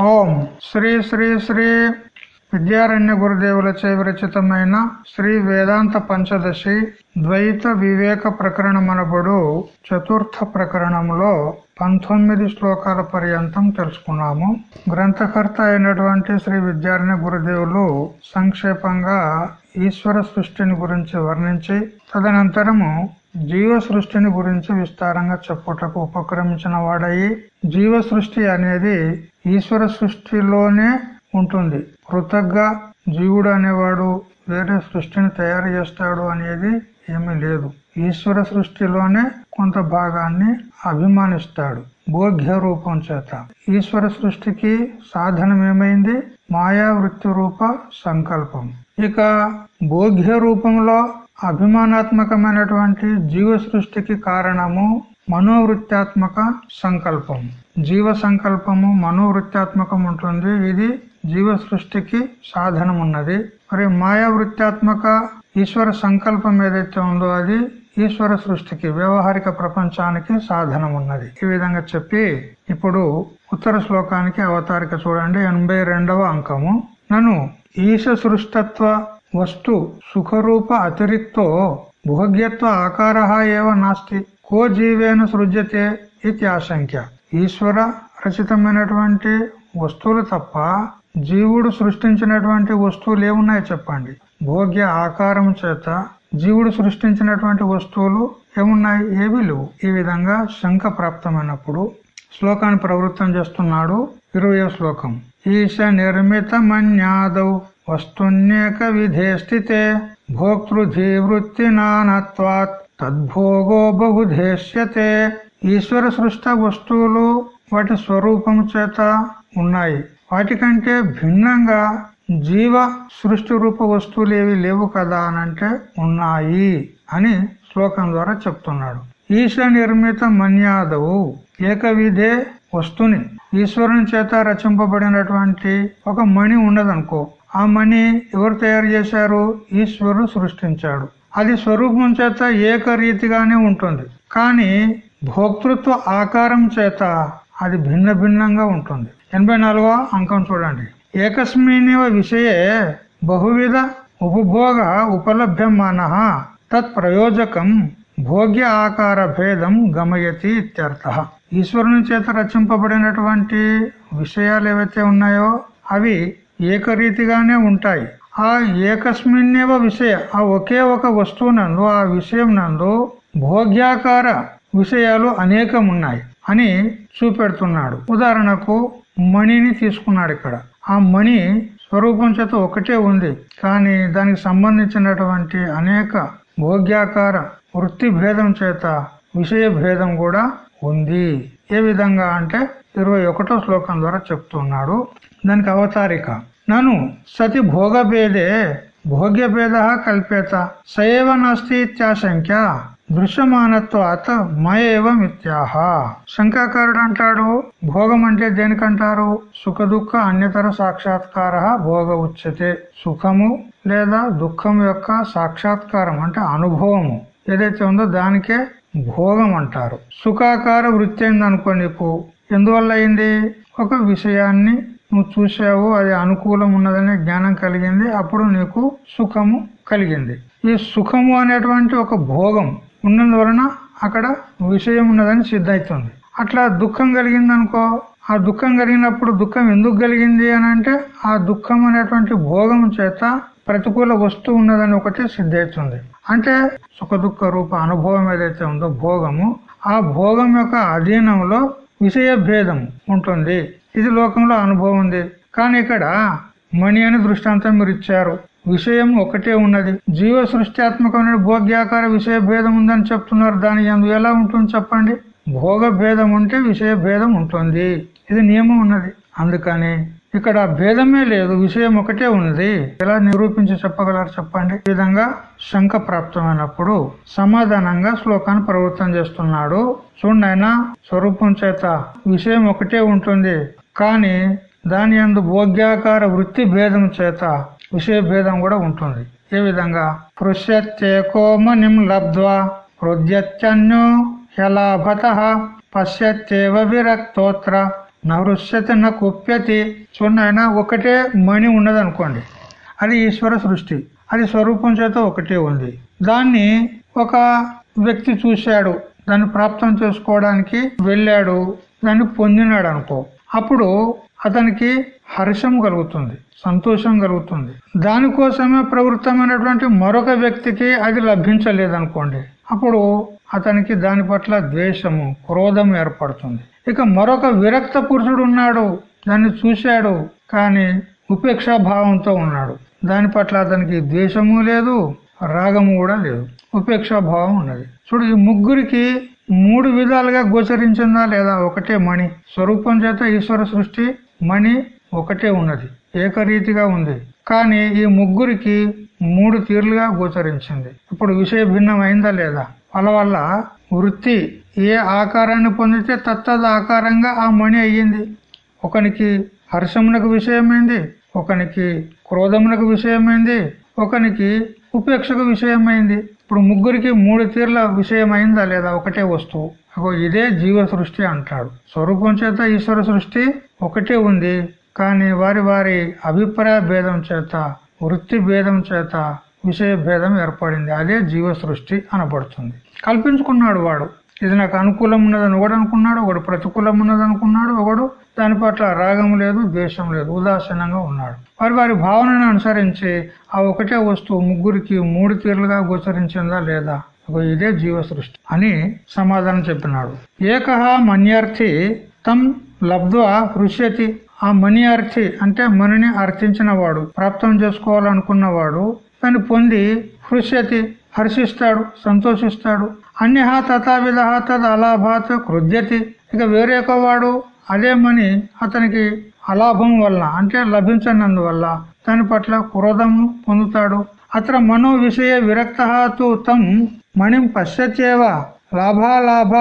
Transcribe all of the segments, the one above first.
ఓం శ్రీ శ్రీ శ్రీ విద్యారణ్య గురుదేవులచే విరచితమైన శ్రీ వేదాంత పంచదశి ద్వైత వివేక ప్రకరణమనబడు చతుర్థ ప్రకరణంలో పంతొమ్మిది శ్లోకాల పర్యంతం తెలుసుకున్నాము. గ్రంథకర్త అయినటువంటి శ్రీ విద్యారణ్య గురుదేవులు సంక్షేపంగా ఈశ్వర సృష్టిని గురించి వర్ణించి తదనంతరము జీవ సృష్టిని గురించి విస్తారంగా చెప్పుటకు ఉపక్రమించిన వాడయి జీవ సృష్టి అనేది ఈశ్వర సృష్టిలోనే ఉంటుంది. కృతజ్ఞ జీవుడు అనేవాడు వేరే సృష్టిని తయారు చేస్తాడు అనేది ఏమీ లేదు. ఈశ్వర సృష్టిలోనే కొంత భాగాన్ని అభిమానిస్తాడు భోగ్య రూపం చేత. ఈశ్వర సృష్టికి సాధనం ఏమైంది? మాయా వృత్తి రూప సంకల్పం. ఇక భోగ్య రూపంలో అభిమానాత్మకమైనటువంటి జీవ సృష్టికి కారణము మనోవృత్తాత్మక సంకల్పం. జీవ సంకల్పము మనోవృత్తాత్మకం ఉంటుంది ఇది జీవ సృష్టికి సాధనం ఉన్నది మరి మాయా వృత్తాత్మక ఈశ్వర సంకల్పం ఏదైతే ఉందో అది ఈశ్వర సృష్టికి వ్యవహారిక ప్రపంచానికి సాధనం ఉన్నది ఈ విధంగా చెప్పి ఇప్పుడు ఉత్తర శ్లోకానికి అవతారిక చూడండి. ఎనభై అంకము. నన్ను ఈశ సృష్టత్వ వస్తు సుఖరూప అతిరిక్తో భోగ్యత్వ ఆకార ఏవ నాస్తి. కో జీవేన సృజ్యతే ఇది ఆశంక్య. ఈశ్వర రచితమైనటువంటి వస్తువులు తప్ప జీవుడు సృష్టించినటువంటి వస్తువులు ఏమున్నాయో చెప్పండి? భోగ్య ఆకారం చేత జీవుడు సృష్టించినటువంటి వస్తువులు ఏమున్నాయి? ఏవి లేవు. ఈ విధంగా శంక ప్రాప్తమైనప్పుడు శ్లోకాన్ని ప్రవృత్తం చేస్తున్నాడు ఇరవై శ్లోకం. ఈశ నిర్మిత మన్యాదౌ వస్తున్యేక విధే స్థితే భోక్తృధీవృత్తి నానత్వాత్ తద్భోగో బహుధేష్యతే ఈశ్వర సృష్ట వస్తువులు వాటి స్వరూపం చేత ఉన్నాయి. వాటికంటే భిన్నంగా జీవ సృష్టి రూప వస్తువులు ఏవి లేవు కదా అనంటే ఉన్నాయి అని శ్లోకం ద్వారా చెప్తున్నాడు. ఈశ నిర్మిత మన్యాదవు ఏకవిధే వస్తుని. ఈశ్వరుని చేత రచింపబడినటువంటి ఒక మణి ఉన్నదనుకో ఆ మణి ఎవరు తయారు చేశారు? ఈశ్వరుడు సృష్టించాడు. అది స్వరూపం చేత ఏకరీతిగానే ఉంటుంది. కానీ భోక్తృత్వ ఆకారం చేత అది భిన్న భిన్నంగా ఉంటుంది. ఎనభై నాలుగో అంకం చూడండి. ఏకస్మినివ విషయే బహువిధ ఉపభోగ ఉపలభ్యమాన తత్ ప్రయోజకం భోగ్య ఆకార భేదం గమయతి ఇత్యర్థ. ఈశ్వరుని చేత రచింపబడినటువంటి విషయాలు ఏవైతే ఉన్నాయో అవి ఏకరీతిగానే ఉంటాయి. ఆ ఏకస్మిన్నేవ విషయ ఆ ఒకే ఒక వస్తువు నందు ఆ విషయం నందు భోగ్యాకార విషయాలు అనేకం ఉన్నాయి అని చూపెడుతున్నాడు. ఉదాహరణకు మణిని తీసుకున్నాడు ఇక్కడ. ఆ మణి స్వరూపం చేత ఒకటే ఉంది కానీ దానికి సంబంధించినటువంటి అనేక భోగ్యాకార వృత్తి భేదం చేత విషయ భేదం కూడా ఉంది. ఏ విధంగా అంటే ఇరవై ఒకటో శ్లోకం ద్వారా చెప్తున్నాడు. దానికి అవతారిక. నను సతి భోగభేదే భోగ్యభేద కల్పేత సయవ నాస్తి ఇత్యాశంక్య దృశ్యమానత్వాత మయేవ మిథ్యాహ శంకాకారుడు అంటాడు భోగం అంటే దేనికంటారు? సుఖ దుఃఖ అన్యతర సాక్షాత్కార భోగ ఉచ్యతే. సుఖము లేదా దుఃఖం యొక్క సాక్షాత్కారం అంటే అనుభవము. ఏదైతే ఉందో దానికే భోగం అంటారు. సుఖాకార వృత్తి అయింది అనుకో నీకు ఎందువల్ల అయింది? ఒక విషయాన్ని నువ్వు చూసావు అది అనుకూలం ఉన్నదనే జ్ఞానం కలిగింది. అప్పుడు నీకు సుఖము కలిగింది. ఈ సుఖము అనేటువంటి ఒక భోగం ఉన్నందువలన అక్కడ విషయం ఉన్నదని సిద్ధవుతుంది అట్లా దుఃఖం కలిగింది అనుకో ఆ దుఃఖం కలిగినప్పుడు దుఃఖం ఎందుకు కలిగింది అని అంటే ఆ దుఃఖం అనేటువంటి భోగం చేత ప్రతికూల వస్తువు ఉన్నదని ఒకటి సిద్ధవుతుంది అంటే సుఖ దుఃఖ రూప అనుభవం ఏదైతే ఉందో భోగము ఆ భోగం యొక్క అధీనంలో విషయ భేదం ఉంటుంది. ఇది లోకంలో అనుభవం ఉంది. కానీ ఇక్కడ మణి అని దృష్టాంతం మీరు ఇచ్చారు. విషయం ఒకటే ఉన్నది. జీవ సృష్టాత్మకమైన భోగ్యాకార విషయ భేదం ఉందని చెప్తున్నారు. దాని ఎందు ఎలా ఉంటుంది చెప్పండి? భోగ భేదం ఉంటే విషయ భేదం ఉంటుంది. ఇది నియమం ఉన్నది. అందుకని ఇక్కడ భేదమే లేదు విషయం ఒకటే ఉన్నది. ఎలా నిరూపించి చెప్పగలరు చెప్పండి? ఈ విధంగా శంక ప్రాప్తమైనప్పుడు సమాధానంగా శ్లోకాన్ని ప్రవృత్తం చేస్తున్నాడు. చూడండి ఆయన స్వరూపం చేత విషయం ఒకటే ఉంటుంది. కానీ దాని యందు భోగ్యాకార వృత్తి భేదం చేత విషయ భేదం కూడా ఉంటుంది. ఏ విధంగా? పృశ్యత్యేకోమనిం లబ్ధ్వా హృద్యత్యన్యో హ్యలాభత పశ్యత్యేవ విరక్తోత్ర నవృష్యతి నా కుప్యతి. చూడండి ఒకటే మణి ఉన్నదనుకోండి అది ఈశ్వర సృష్టి అది స్వరూపం చేత ఒకటే ఉంది. దాన్ని ఒక వ్యక్తి చూశాడు దాన్ని ప్రాప్తం చేసుకోవడానికి వెళ్ళాడు దాన్ని పొందినాడు అనుకో అప్పుడు అతనికి హర్షం కలుగుతుంది సంతోషం కలుగుతుంది. దానికోసమే ప్రవృత్తమైనటువంటి మరొక వ్యక్తికి అది లభించలేదనుకోండి అప్పుడు అతనికి దాని పట్ల ద్వేషము క్రోధం ఏర్పడుతుంది. ఇక మరొక విరక్త పురుషుడు ఉన్నాడు దాన్ని చూశాడు కానీ ఉపేక్షా భావంతో ఉన్నాడు. దాని పట్ల అతనికి ద్వేషము లేదు రాగము కూడా లేదు. ఉపేక్షా భావం ఉన్నది. చూడు ఈ ముగ్గురికి మూడు విధాలుగా గోచరించిందా లేదా? ఒకటే మణి. స్వరూపం చేత ఈశ్వర సృష్టి మణి ఒకటే ఉన్నది ఏకరీతిగా ఉంది. కానీ ఈ ముగ్గురికి మూడు తీరులుగా గోచరించింది. ఇప్పుడు విషయ భిన్నమైందా లేదా? వాళ్ళ వల్ల వృత్తి ఏ ఆకారాన్ని పొందితే తత్తద్ ఆకారంగా ఆ మణి అయ్యింది. ఒకనికి హర్షమునకు విషయమైంది ఒకనికి క్రోధమునకు విషయమైంది ఒకనికి ఉపేక్షకు విషయమైంది. ఇప్పుడు ముగ్గురికి మూడు తీర్ల విషయమైందా లేదా? ఒకటే వస్తువు. అగో ఇదే జీవ సృష్టి అంటాడు. స్వరూపం చేత ఈశ్వర సృష్టి ఒకటే ఉంది. కానీ వారి వారి అభిప్రాయ భేదం చేత వృత్తి భేదం చేత విషయ భేదం ఏర్పడింది. అదే జీవ సృష్టి అనబడుతుంది. కల్పించుకున్నాడు వాడు. ఇది నాకు అనుకూలం ఉన్నదని ఒకడు అనుకున్నాడు ఒకడు ప్రతికూలం ఉన్నది అనుకున్నాడు ఒకడు దాని పట్ల రాగం లేదు ద్వేషం లేదు ఉదాసీనంగా ఉన్నాడు. వారి వారి భావనను అనుసరించి ఆ ఒకటే వస్తువు ముగ్గురికి మూడు తీరులుగా గోచరించిందా లేదా? ఇదే జీవ సృష్టి అని సమాధానం చెప్పినాడు. ఏకహ మన్యార్థి తం లబ్ధ్వా హృష్యతి. ఆ మణి అర్థి అంటే మనిని అర్థించిన వాడు ప్రాప్తం చేసుకోవాలనుకున్నవాడు దాన్ని పొంది హృష్యతి హర్షిస్తాడు సంతోషిస్తాడు. అన్యహ తథావిధ తద్ అలాభాత్ కృద్యతి ఇక వేరే వాడు అదే మని అతనికి అలాభం వల్ల అంటే లభించనందువల్ల దాని పట్ల క్రోధం పొందుతాడు. అత్ర మనో విషయ విరక్త తం మణిం పశ్యత్యేవ లాభాలాభ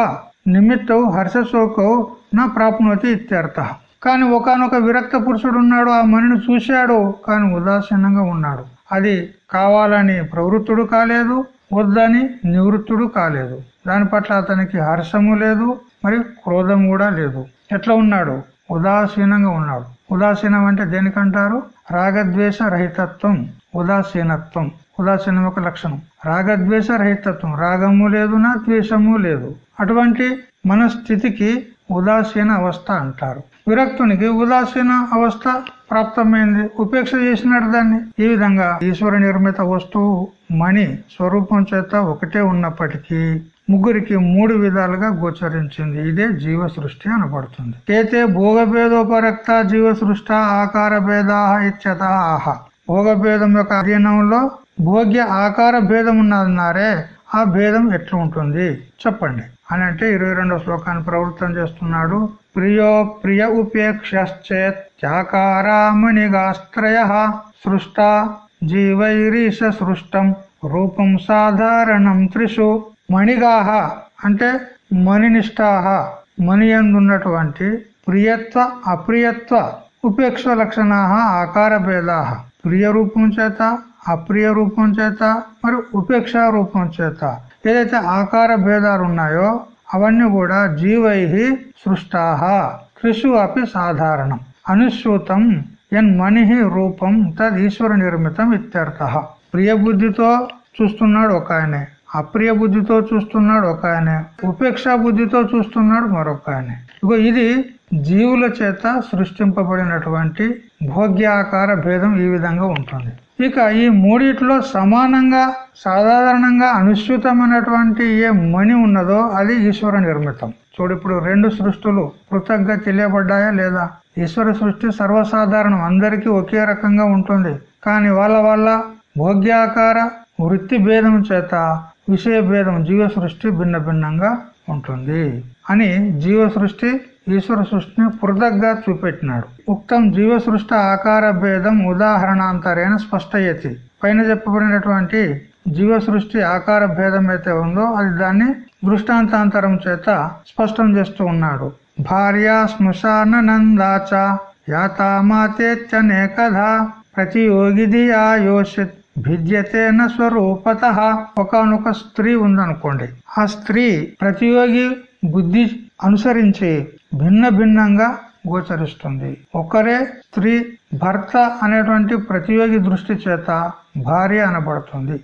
నిమిత్తం హర్షశోకో నా ప్రాప్నోతి ఇత్యర్థ. కానీ ఒకనొక విరక్త పురుషుడు ఉన్నాడు ఆ మణిని చూశాడు కానీ ఉదాసీనంగా ఉన్నాడు. అది కావాలని ప్రవృత్తుడు కాలేదు వద్దని నివృత్తుడు కాలేదు. దాని పట్ల అతనికి హర్షము లేదు మరి క్రోధం కూడా లేదు. ఎట్లా ఉన్నాడు? ఉదాసీనంగా ఉన్నాడు. ఉదాసీనం అంటే దేనికంటారు? రాగద్వేష రహితత్వం. ఉదాసీనత్వం. ఉదాసీనం ఒక లక్షణం. రాగద్వేష రహితత్వం. రాగము లేదు నా ద్వేషము లేదు. అటువంటి మనస్థితికి ఉదాసీన అవస్థ అంటారు. విరక్తునికి ఉదాసీన అవస్థ ప్రాప్తమైంది. ఉపేక్ష చేసినాడు దాన్ని. ఈ విధంగా ఈశ్వర నిర్మిత వస్తువు మణి స్వరూపం చేత ఒకటే ఉన్నప్పటికీ ముగ్గురికి మూడు విధాలుగా గోచరించింది. ఇదే జీవ సృష్టి అనబడుతుంది. ఏతే భోగభేదోపరక్త జీవ సృష్ట ఆకార భేదా ఇచ్చత ఆహ. భోగభేదం యొక్క అధీనంలో భోగ్య ఆకార భేదం ఉన్నదన్నారే ఆ భేదం ఎట్లా ఉంటుంది? చెప్పండి. అని అంటే ఇరవై రెండవ శ్లోకాన్ని ప్రవృత్తం చేస్తున్నాడు. ప్రియో ప్రియ ఉపేక్షాకారామణిగాస్త్రయ సృష్ట జీవైరీష సృష్టం రూపం సాధారణం త్రిషు మణిగాహ అంటే మణినిష్టాహ మణి ఎందున్నటువంటి ప్రియత్వ అప్రియత్వ ఉపేక్ష లక్షణ ఆకార భేదాహ. ప్రియ రూపం చేత అప్రియ రూపం చేత మరి ఉపేక్ష రూపం చేత. ఏదైతే ఆకార భేదాలు ఉన్నాయో అవన్నీ కూడా జీవై సృష్టాహ. త్రిషు అపి సాధారణం. అనుశ్రుతం ఎన్ మణి రూపం తద్ ఈశ్వర నిర్మితం ఇత్యర్థ. ప్రియ బుద్ధితో చూస్తున్నాడు ఒక ఆయనే. అప్రియ బుద్ధితో చూస్తున్నాడు ఒక ఆయన. ఉపేక్ష బుద్ధితో చూస్తున్నాడు మరొక ఆయన. ఇగో ఇది జీవుల చేత సృష్టింపబడినటువంటి భోగ్యాకార భేదం ఈ విధంగా ఉంటుంది. ఇక ఈ మూడిట్లో సమానంగా సాధారణంగా అనుసృతమైనటువంటి ఏ మణి ఉన్నదో అది ఈశ్వర నిర్మితం. చూడు ఇప్పుడు రెండు సృష్టులు పృథక్గా తెలియబడ్డాయా లేదా? ఈశ్వర సృష్టి సర్వసాధారణం అందరికీ ఒకే రకంగా ఉంటుంది. కానీ వాళ్ళ వల్ల భోగ్యాకార వృత్తి భేదం చేత విషయ భేదం జీవ సృష్టి భిన్న భిన్నంగా ఉంటుంది అని జీవ సృష్టి ఈశ్వర సృష్టిని పృథగ్గా చూపెట్టినాడు. ఉక్తం జీవ సృష్టి ఆకార భేదం ఉదాహరణాంతరేణ స్పష్టయతి. పైన చెప్పబడినటువంటి జీవ సృష్టి ఆకార భేదం అయితే ఉందో అది దాన్ని దృష్టాంతాంతరం చేత స్పష్టం చేస్తూ ఉన్నాడు. భార్య శ్మశాన నందాచ యాతామాతేత్యనేకధ ప్రతియోగిది ఆయోషిత్ భిద్యతేన స్వరూపత. ఒకనొక స్త్రీ ఉందనుకోండి. ఆ స్త్రీ ప్రతియోగి బుద్ధి అనుసరించి భిన్న భిన్నంగా గోచరిస్తుంది. ఒకరే స్త్రీ భర్త అనేటువంటి ప్రతియోగి దృష్టి చేత భార్య అనబడుతుంది.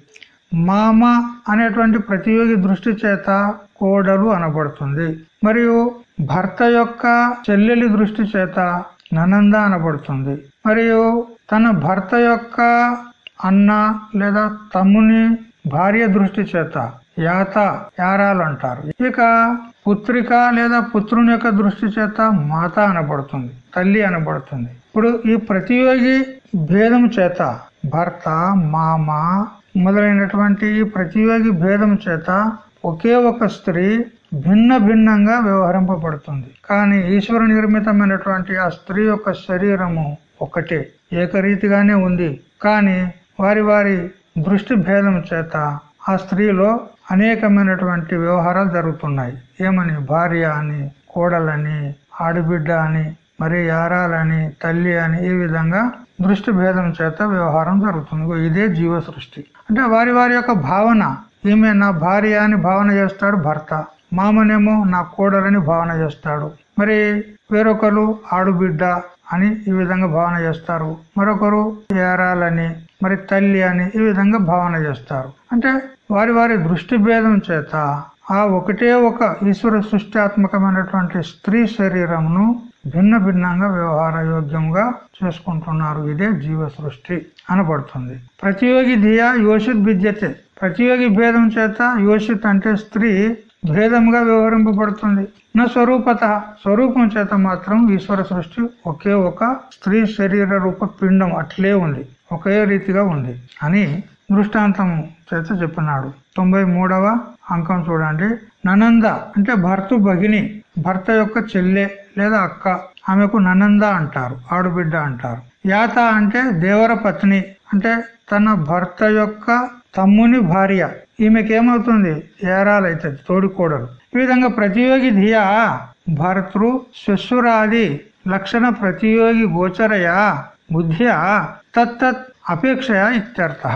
మామ అనేటువంటి ప్రతియోగి దృష్టి చేత కోడలు అనబడుతుంది. మరియు భర్త యొక్క చెల్లెలి దృష్టి చేత ననంద అనబడుతుంది. మరియు తన భర్త యొక్క అన్న లేదా తమ్ముని భార్య దృష్టి చేత యాత యారాలు అంటారు ఇక పుత్రిక లేదా పుత్రుని యొక్క దృష్టి చేత మాత అనబడుతుంది తల్లి అనబడుతుంది. ఇప్పుడు ఈ ప్రతియోగి భేదం చేత భర్త మామ మొదలైనటువంటి ఈ ప్రతియోగి భేదం చేత ఒకే ఒక స్త్రీ భిన్న భిన్నంగా వ్యవహరింపబడుతుంది. కానీ ఈశ్వర నిర్మితమైనటువంటి ఆ స్త్రీ యొక్క శరీరము ఒకటే ఏకరీతిగానే ఉంది. కానీ వారి వారి దృష్టి భేదం చేత ఆ స్త్రీలో అనేకమైనటువంటి వ్యవహారాలు జరుగుతున్నాయి. ఏమని? భార్య అని కోడలని ఆడబిడ్డ అని మరి యారాలని తల్లి అని ఈ విధంగా దృష్టి భేదం చేత వ్యవహారం జరుగుతుంది. ఇదే జీవ సృష్టి అంటే వారి వారి యొక్క భావన. ఈమె నా భార్య అని భావన చేస్తాడు భర్త. మామనేమో నా కోడలని భావన చేస్తాడు. మరి వేరొకరు ఆడుబిడ్డ అని ఈ విధంగా భావన చేస్తారు. మరొకరు ఏరాలని మరి తల్లి అని ఈ విధంగా భావన చేస్తారు. అంటే వారి వారి దృష్టి భేదం చేత ఆ ఒకటే ఒక ఈశ్వర సృష్టాత్మకమైనటువంటి స్త్రీ శరీరమును భిన్న భిన్నంగా వ్యవహార యోగ్యంగా చేసుకుంటున్నారు. ఇదే జీవ సృష్టి అనబడుతుంది. ప్రతియోగి ధియా యోషిత్ విద్యతే. ప్రతియోగి భేదం చేత యోషిత్ అంటే స్త్రీ భేదంగా వ్యవహరింపబడుతుంది. నా స్వరూపత స్వరూపం చేత మాత్రం ఈశ్వర సృష్టి ఒకే ఒక స్త్రీ శరీర రూప పిండం అట్లే ఉంది ఒకే రీతిగా ఉంది అని దృష్టాంతం చేత చెప్పినాడు. తొంభై మూడవ అంకం చూడండి. ననంద అంటే భర్త భగిని భర్త యొక్క చెల్లె లేదా అక్క ఆమెకు ననంద అంటారు ఆడుబిడ్డ అంటారు. యాత అంటే దేవర పత్ని అంటే తన భర్త యొక్క తమ్ముని భార్య ఈమెకేమవుతుంది? ఏరాలవుతుంది తోడుకోడలు. ఈ విధంగా ప్రతియోగి ధియా భర్తృ శ్వశురాది లక్షణ ప్రతియోగి గోచరయా బుద్ధ్యా తత్తత్ అపేక్షయ ఇత్యర్థ.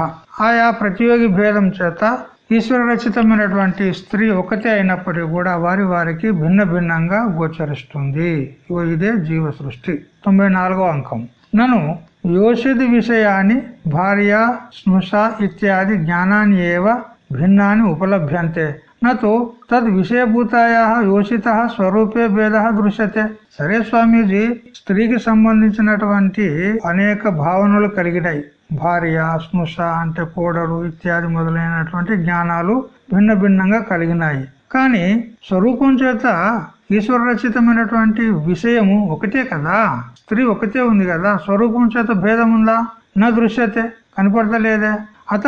ఆయా ప్రతియోగి భేదం చేత ఈశ్వర రచితమైనటువంటి స్త్రీ ఒకటే అయినప్పటికీ కూడా వారి వారికి భిన్న భిన్నంగా గోచరిస్తుంది. ఇగో ఇదే జీవ సృష్టి తొంభై అంకం. నను యోషిది విషయాన్ని భార్య స్నుష ఇత్యాది జ్ఞానాన్ని ఏవ భిన్నాన్ని ఉపలభ్యంతే నతో తద్ విషయభూతాయా యోషిత స్వరూపే భేద దృశ్యతే. సరే స్వామీజీ స్త్రీకి సంబంధించినటువంటి అనేక భావనలు కలిగినాయి భార్య స్నుష అంటే కోడలు ఇత్యాది మొదలైనటువంటి జ్ఞానాలు భిన్న భిన్నంగా కలిగినాయి. కానీ స్వరూపం చేత ఈశ్వర రచితమైనటువంటి విషయము ఒకటే కదా? స్త్రీ ఒకటే ఉంది కదా? స్వరూపం చేత భేదం ఉందా నా దృశ్యతే. కనపడతలేదే. అత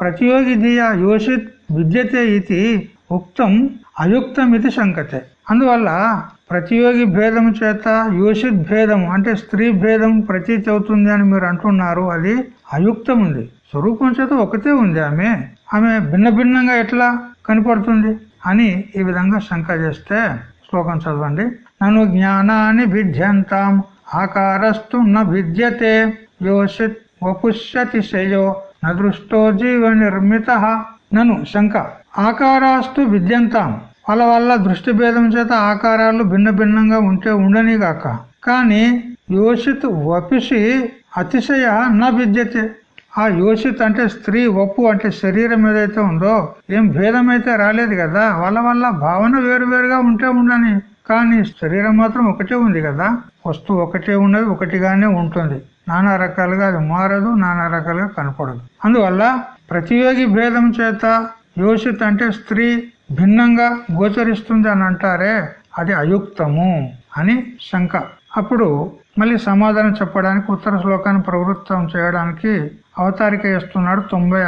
ప్రతియోగి ధియా యోషిత్ విద్యతే ఇది ఉక్తం అయుక్తం ఇది శంకతే అందువల్ల ప్రతియోగి భేదం చేత యోషిత్ భేదం అంటే స్త్రీ భేదం ప్రతీతి అవుతుంది అని మీరు అంటున్నారు అది అయుక్తం ఉంది। స్వరూపం చేత ఒకటే ఉంది ఆమె। ఆమె భిన్న భిన్నంగా ఎట్లా కనపడుతుంది అని ఈ విధంగా శంక చేస్తే శ్లోకం చదవండి। నన్ను జ్ఞానాన్ని భిద్యంతాం ఆకారస్తు న భిద్యతే యోషిత్ వపుష్యతి శయో నదృష్టో జీవ నిర్మిత నను శంక. ఆకారాస్తు విద్యంతాం. వాళ్ళ వల్ల దృష్టి భేదం చేత ఆకారాలు భిన్న భిన్నంగా ఉంటే ఉండని గాక కానీ యోషిత్ వపిషి అతిశయ నా విద్యతే. ఆ యోషిత్ అంటే స్త్రీ ఒప్పు అంటే శరీరం ఏదైతే ఉందో ఏం భేదం అయితే రాలేదు కదా వాళ్ళ వల్ల భావన వేరువేరుగా ఉంటే ఉండని. కానీ శరీరం మాత్రం ఒకటే ఉంది కదా. వస్తువు ఒకటే ఉన్నది ఒకటిగానే ఉంటుంది. నానా రకాలుగా అది మారదు నానా రకాలుగా కనపడదు. అందువల్ల ప్రతియోగి భేదం చేత యోషిత్ అంటే స్త్రీ భిన్నంగా గోచరిస్తుంది అని అంటారే అది అయుక్తము అని శంక. అప్పుడు మళ్ళీ సమాధానం చెప్పడానికి ఉత్తర శ్లోకాన్ని ప్రవృత్తం చేయడానికి అవతారిక ఇస్తున్నాడు తొంభై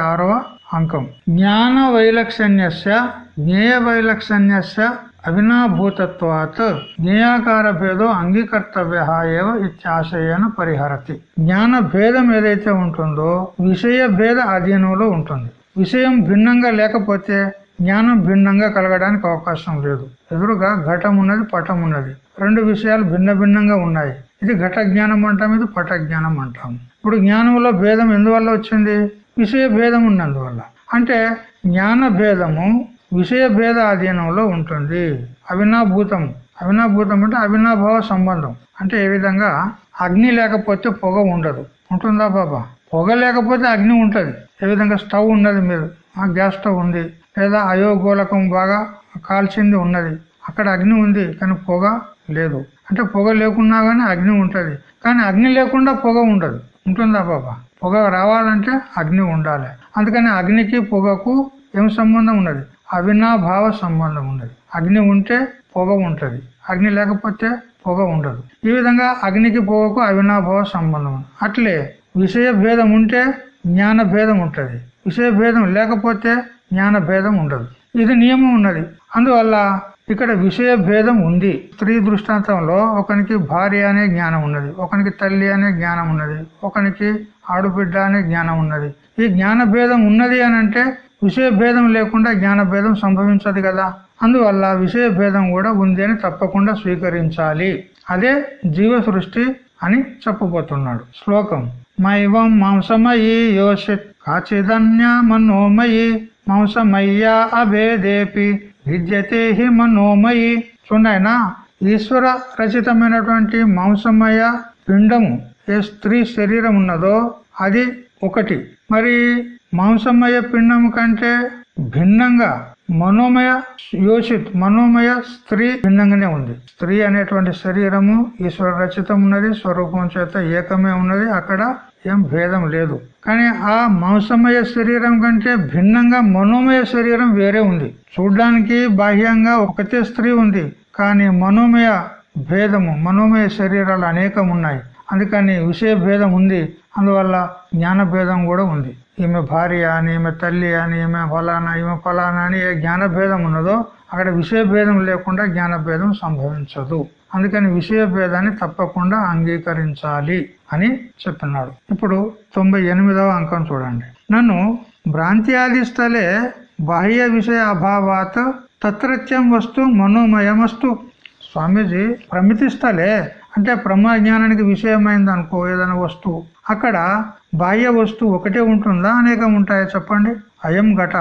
అంకం. జ్ఞాన వైలక్షణ్యస్య జ్ఞేయ వైలక్షణ్యస్య అవినాభూతత్వాత్ జ్ఞేయాకార భేదం అంగీకర్తవ్య ఏవ ఇత్యాశయన పరిహరతి. జ్ఞాన భేదం ఏదైతే ఉంటుందో విషయ భేద అధీనంలో ఉంటుంది. విషయం భిన్నంగా లేకపోతే జ్ఞానం భిన్నంగా కలగడానికి అవకాశం లేదు. ఎదురుగా ఘటం ఉన్నది పటం ఉన్నది రెండు విషయాలు భిన్న భిన్నంగా ఉన్నాయి. ఇది ఘట జ్ఞానం అంటాం ఇది పట జ్ఞానం అంటాం. ఇప్పుడు జ్ఞానంలో భేదం ఎందువల్ల వచ్చింది? విషయ భేదం ఉన్నందువల్ల. అంటే జ్ఞాన భేదము విషయ భేద అధీనంలో ఉంటుంది. అవినాభూతం. అవినాభూతం అంటే అవినాభావ సంబంధం. అంటే ఏ విధంగా? అగ్ని లేకపోతే పొగ ఉండదు. ఉంటుందా బాబా? పొగ లేకపోతే అగ్ని ఉంటుంది. ఏ విధంగా? స్టవ్ ఉన్నది మీరు. గ్యాస్ స్టవ్ ఉంది. లేదా అయోగోళకం బాగా కాల్చింది ఉన్నది. అక్కడ అగ్ని ఉంది కానీ పొగ లేదు. అంటే పొగ లేకున్నా కానీ అగ్ని ఉంటుంది. కానీ అగ్ని లేకుండా పొగ ఉండదు. ఉంటుందా బాబా? పొగ రావాలంటే అగ్ని ఉండాలి. అందుకని అగ్నికి పొగకు ఏం సంబంధం ఉన్నది? అవినాభావ సంబంధం ఉన్నది అగ్ని ఉంటే పొగ ఉంటుంది. అగ్ని లేకపోతే పొగ ఉండదు. ఈ విధంగా అగ్నికి పొగకు అవినాభావ సంబంధం. అట్లే విషయ భేదం ఉంటే జ్ఞాన భేదం ఉంటుంది. విషయ భేదం లేకపోతే జ్ఞాన భేదం ఉండదు. ఇది నియమం ఉన్నది. అందువల్ల ఇక్కడ విషయ భేదం ఉంది. స్త్రీ దృష్టాంతంలో ఒకనికి భార్య అనే జ్ఞానం ఉన్నది. ఒకనికి తల్లి అనే జ్ఞానం ఉన్నది. ఒకనికి ఆడుబిడ్డ అనే జ్ఞానం ఉన్నది. ఈ జ్ఞాన భేదం ఉన్నది అని అంటే విషయ భేదం లేకుండా జ్ఞాన భేదం సంభవించదు కదా. అందువల్ల విషయ భేదం కూడా ఉంది అని తప్పకుండా స్వీకరించాలి. అదే జీవ సృష్టి అని చెప్పబోతున్నాడు. శ్లోకం. మైవం మాంసమయీ యోషిత్ కాచిదన్య మనోమయి మాంసమయ్యా అభేదేపి విద్యతే హి మనోమయి. చూడైనా ఈశ్వర రచితమైనటువంటి మాంసమయ పిండము ఏ స్త్రీ శరీరం ఉన్నదో అది ఒకటి. మరి మాంసమయ పిండము కంటే భిన్నంగా మనోమయ యోషిత్ మనోమయ స్త్రీ భిన్నంగానే ఉంది. స్త్రీ అనేటువంటి శరీరము ఈశ్వర రచితం ఉన్నది స్వరూపం చేత ఏకమే ఉన్నది అక్కడ ఏం భేదం లేదు. కానీ ఆ మాంసమయ శరీరం కంటే భిన్నంగా మనోమయ శరీరం వేరే ఉంది. చూడ్డానికి బాహ్యంగా ఒకటే స్త్రీ ఉంది కానీ మనోమయ భేదము మనోమయ శరీరాలు అనేకం ఉన్నాయి. అందుకని విషయ భేదం ఉంది అందువల్ల జ్ఞాన భేదం కూడా ఉంది. ఈమె భార్య అని ఈమె తల్లి అని ఈమె ఫలానా ఈమె ఫలానా అని ఏ జ్ఞాన భేదం ఉన్నదో అక్కడ విషయ భేదం లేకుండా జ్ఞాన భేదం సంభవించదు. అందుకని విషయ భేదాన్ని తప్పకుండా అంగీకరించాలి అని చెప్తున్నాడు. ఇప్పుడు తొంభై ఎనిమిదవ అంకం చూడండి. నన్ను భ్రాంత్యాది స్థలే బాహ్య విషయ అభావాత్ తత్రత్యం వస్తు మనోమయమస్తు. స్వామీజీ ప్రమితి స్థలే అంటే బ్రహ్మజ్ఞానానికి విషయమైంది అనుకో ఏదైనా వస్తువు. అక్కడ బాహ్య వస్తువు ఒకటే ఉంటుందా అనేకం ఉంటాయా చెప్పండి? అయం ఘట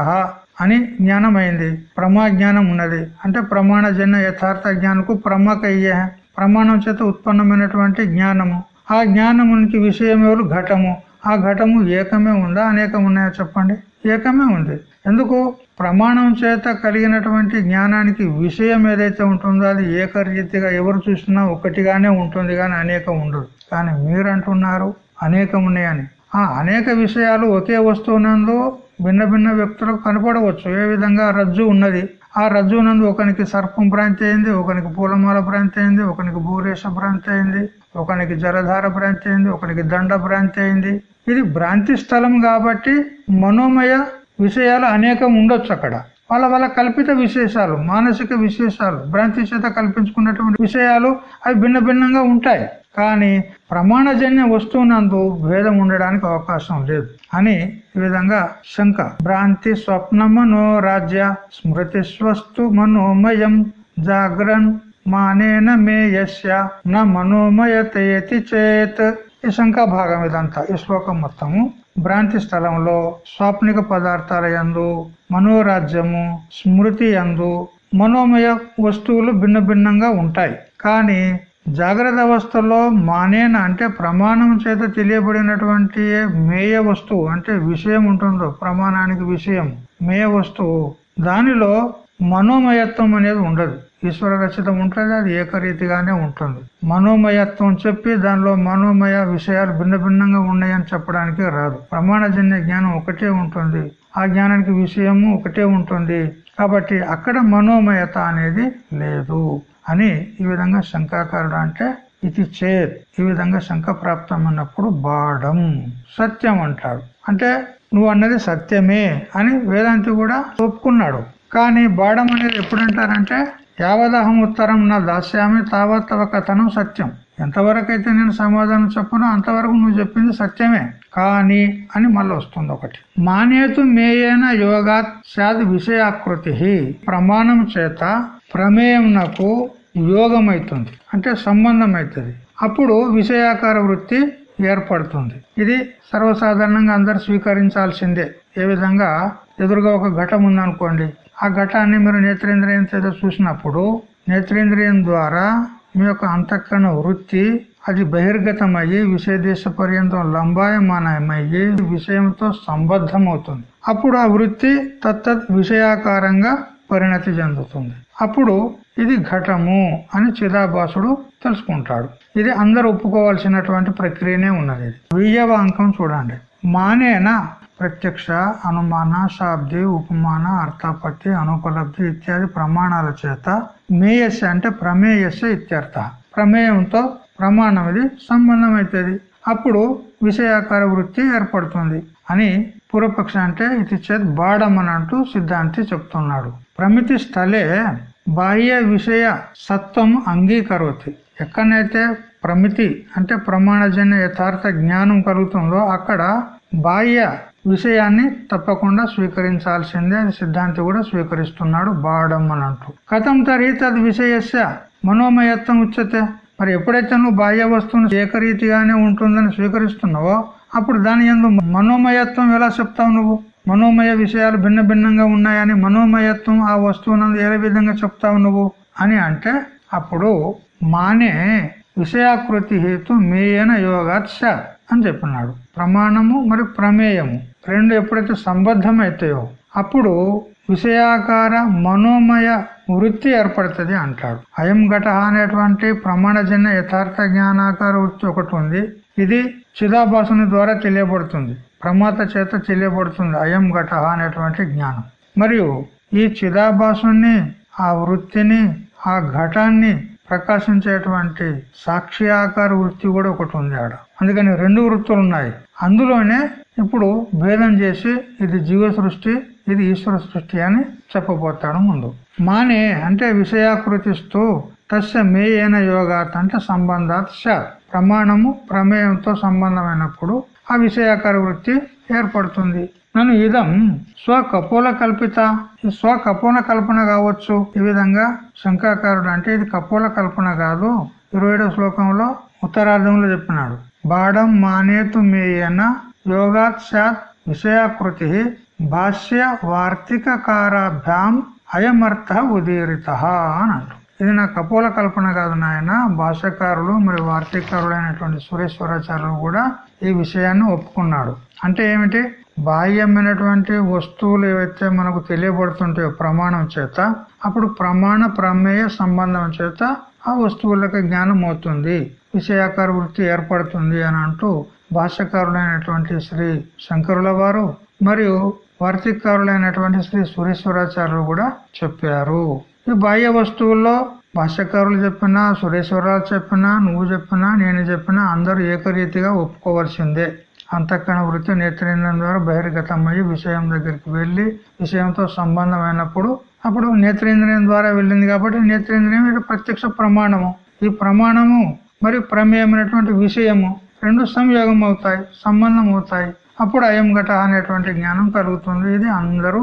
అని జ్ఞానమైంది. ప్రమా జ్ఞానం ఉన్నది. అంటే ప్రమాణజన్య యథార్థ జ్ఞానకు ప్రమకయ్యే ప్రమాణం చేత ఉత్పన్నమైనటువంటి జ్ఞానము. ఆ జ్ఞానమునికి విషయం ఎవరు? ఘటము. ఆ ఘటము ఏకమే ఉందా అనేకం ఉన్నాయా చెప్పండి? ఏకమే ఉంది. ఎందుకు? ప్రమాణం చేత కలిగినటువంటి జ్ఞానానికి విషయం ఏదైతే ఉంటుందో అది ఏకరీతిగా ఎవరు చూసినా ఒకటిగానే ఉంటుంది కానీ అనేకం ఉండదు. కానీ మీరంటున్నారు అనేకం ఉన్నాయని. ఆ అనేక విషయాలు ఒకే వస్తువునందు భిన్న భిన్న వ్యక్తులకు కనపడవచ్చు. ఏ విధంగా రజ్జు ఉన్నది? ఆ రజ్జు నందు ఒకనికి సర్పం భ్రాంతి అయింది ఒకనికి పూలమాల భ్రాంతి అయింది ఒకనికి భూరేష భ్రాంతి అయింది ఒకనికి జలధార భ్రాంతి అయింది ఒకనికి దండ భ్రాంతి అయింది. ఇది భ్రాంతి స్థలం కాబట్టి మనోమయ విషయాలు అనేకం ఉండొచ్చు అక్కడ. వాళ్ళ వాళ్ళ కల్పిత విశేషాలు మానసిక విశేషాలు భ్రాంతి చేత కల్పించుకున్నటువంటి విషయాలు అవి భిన్న భిన్నంగా ఉంటాయి. కానీ ప్రమాణజన్య వస్తువునందు భేదం ఉండడానికి అవకాశం లేదు అని ఈ విధంగా శంక భ్రాంతి స్వప్న మనోరాజ్య స్మృతి స్వస్తు మనోమయం జాగ్రన్ మానేన మే యస్య న మనోమయతయతి చేత్. ఈ శంకా భాగం ఇదంతా ఈ శ్లోకం మొత్తము. భ్రాంతి స్థలంలో స్వాప్నిక పదార్థాల యందు మనోరాజ్యము స్మృతి యందు మనోమయ వస్తువులు భిన్న భిన్నంగా ఉంటాయి. కానీ జాగ్రత్త అవస్థలో మానేన అంటే ప్రమాణం చేత తెలియబడినటువంటి మేయ వస్తువు అంటే విషయం ఉంటుందో ప్రమాణానికి విషయం మేయ వస్తువు దానిలో మనోమయత్వం అనేది ఉండదు. ఈశ్వర రచితం ఉంటుంది అది ఏకరీతిగానే ఉంటుంది. మనోమయత్వం చెప్పి దానిలో మనోమయ విషయాలు భిన్న భిన్నంగా ఉన్నాయని చెప్పడానికి రాదు. ప్రమాణజన్య జ్ఞానం ఒకటే ఉంటుంది. ఆ జ్ఞానానికి విషయము ఒకటే ఉంటుంది. కాబట్టి అక్కడ మనోమయత అనేది లేదు అని ఈ విధంగా శంకాకారుడు అంటే ఇది చేత్ ఈ విధంగా శంక ప్రాప్తం అన్నప్పుడు బాడం సత్యం అంటాడు అంటే నువ్వు అన్నది సత్యమే అని వేదాంతి కూడా ఒప్పుకున్నాడు. కానీ బాడం అనేది ఎప్పుడంటారంటే యావదహం ఉత్తరం నా దాస్యామి తావత్ తవ కథనం సత్యం. ఎంతవరకు అయితే నేను సమాధానం చెప్పునో అంతవరకు నువ్వు చెప్పింది సత్యమే. కానీ అని మళ్ళీ వస్తుంది ఒకటి. మానేతు మేయేన యోగాత్ సాద్ విషయాకృతి ప్రమాణం చేత ప్రమేయం నాకు యోగం అవుతుంది అంటే సంబంధం అవుతుంది అప్పుడు విషయాకార వృత్తి ఏర్పడుతుంది. ఇది సర్వసాధారణంగా అందరు స్వీకరించాల్సిందే. ఏ విధంగా? ఎదురుగా ఒక ఘటం ఉందనుకోండి ఆ ఘటాన్ని మీరు నేత్రేంద్రియం చేత చూసినప్పుడు నేత్రేంద్రియం ద్వారా మీ యొక్క అంతఃకరణ వృత్తి అది బహిర్గతమయ్యి విషయదేశ పర్యంతం లంబాయమానమయ్యి విషయంతో సంబద్ధమవుతుంది. అప్పుడు ఆ వృత్తి తత్తత్ విషయాకారంగా పరిణతి చెందుతుంది. అప్పుడు ఇది ఘటము అని చిదాభాసుడు తెలుసుకుంటాడు. ఇది అందరు ఒప్పుకోవాల్సినటువంటి ప్రక్రియనే ఉన్నది వెయ్యవ అంకం చూడండి. మానేనా ప్రత్యక్ష అనుమాన శాబ్ది ఉపమాన అర్థాపత్తి అనుపలబ్ధి ఇత్యాది ప్రమాణాల చేత మేయస్ అంటే ప్రమేయస్ ఇత్యర్థ. ప్రమేయంతో ప్రమాణం ఇది సంబంధం అవుతుంది అప్పుడు విషయాకార వృత్తి ఏర్పడుతుంది అని పూర్వపక్ష అంటే ఇది చేత్ బాడం అని అంటూ సిద్ధాంతి చెప్తున్నాడు. ప్రమితి స్థలే బాహ్య విషయ సత్వం అంగీకరోతి. ఎక్కడైతే ప్రమితి అంటే ప్రమాణజన్య యథార్థ జ్ఞానం కలుగుతుందో అక్కడ బాహ్య విషయాన్ని తప్పకుండా స్వీకరించాల్సిందే అని సిద్ధాంతి కూడా స్వీకరిస్తున్నాడు బాడమ్మని అంటూ. కథం తరి తద్ విషయస్య మనోమయత్వం ఉచ్యతే. మరి ఎప్పుడైతే నువ్వు బాహ్య వస్తువును ఏకరీతిగానే ఉంటుందని స్వీకరిస్తున్నావో అప్పుడు దాని ఎందు మనోమయత్వం ఎలా చెప్తావు నువ్వు? మనోమయ విషయాలు భిన్న భిన్నంగా ఉన్నాయని మనోమయత్వం ఆ వస్తువునందు ఏ విధంగా చెప్తావు నువ్వు? అని అంటే అప్పుడు మానే విషయాకృతి హేతు మేయన యోగాత్ అని చెప్పినాడు. ప్రమాణము మరి ప్రమేయము. రెండు ఎప్పుడైతే సంబద్ధమైతాయో అప్పుడు విషయాకార మనోమయ వృత్తి ఏర్పడుతుంది అంటాడు. అయం ఘట అనేటువంటి ప్రమాణజన్య యథార్థ జ్ఞానాకార వృత్తి ఒకటి ఉంది. ఇది చిదాభాసుని ద్వారా తెలియబడుతుంది. ప్రమాత చేత తెలియబడుతుంది అయం ఘట అనేటువంటి జ్ఞానం. మరియు ఈ చిదాభాసుని ఆ వృత్తిని ఆ ఘటాన్ని ప్రకాశించేటువంటి సాక్షి ఆకార వృత్తి కూడా ఒకటి ఉంది ఆడ. అందుకని రెండు వృత్తులు ఉన్నాయి. అందులోనే ఇప్పుడు భేదం చేసి ఇది జీవ సృష్టి ఇది ఈశ్వర సృష్టి అని చెప్పబోతాడు ముందు. మానే అంటే విషయాకృతిస్తూ తస్య మేయన యోగాత్ అంటే సంబంధాత్ సత్ ప్రమాణము ప్రమేయంతో సంబంధమైనప్పుడు ఆ విషయాకార వృత్తి ఏర్పడుతుంది. నన్ను ఇదం స్వకపోల కల్పిత. ఈ స్వకపోల కల్పన కావచ్చు. ఈ విధంగా శంకాకారుడు అంటే ఇది కపోల కల్పన కాదు. ఇరవై శ్లోకంలో ఉత్తరార్థంలో చెప్పినాడు. బాడం మానేతు మేయన యోగాత్ విషయాకృతి భాష్య వార్తిక అయమర్థ ఉదీరిత అని అంటు ఇది నా కపోల కల్పన కాదు నాయన. భాష్యకారులు మరియు వార్తీకారులైనటువంటి సురేశ్వరాచార్యులు కూడా ఈ విషయాన్ని ఒప్పుకున్నాడు అంటే ఏమిటి? బాహ్యమైనటువంటి వస్తువులు ఏవైతే మనకు తెలియబడుతుంటాయో ప్రమాణం చేత అప్పుడు ప్రమాణ ప్రమేయ సంబంధం చేత ఆ వస్తువులకు జ్ఞానం అవుతుంది. విషయాకార వృత్తి ఏర్పడుతుంది అని అంటూ భాష్యకారులైనటువంటి శ్రీ శంకరుల వారు మరియు వార్తికారులైనటువంటి శ్రీ సురేశ్వరాచార్యులు కూడా చెప్పారు. ఈ బాహ్య వస్తువుల్లో భాష్యకారులు చెప్పినా సురేశ్వరరావు చెప్పినా నువ్వు చెప్పినా నేను చెప్పినా అందరూ ఏకరీతిగా ఒప్పుకోవాల్సిందే. అంతఃకరణ వృత్తి నేత్రేంద్రం ద్వారా బహిర్గతమయ్యి విషయం దగ్గరికి వెళ్ళి విషయంతో సంబంధమైనప్పుడు అప్పుడు నేత్రేంద్రియం ద్వారా వెళ్ళింది కాబట్టి నేత్రేంద్రియం ప్రత్యక్ష ప్రమాణము. ఈ ప్రమాణము మరియు ప్రమేయమైనటువంటి విషయము. రెండు సంయోగం అవుతాయి సంబంధం అవుతాయి అప్పుడు అయం ఘట అనేటువంటి జ్ఞానం కలుగుతుంది. ఇది అందరూ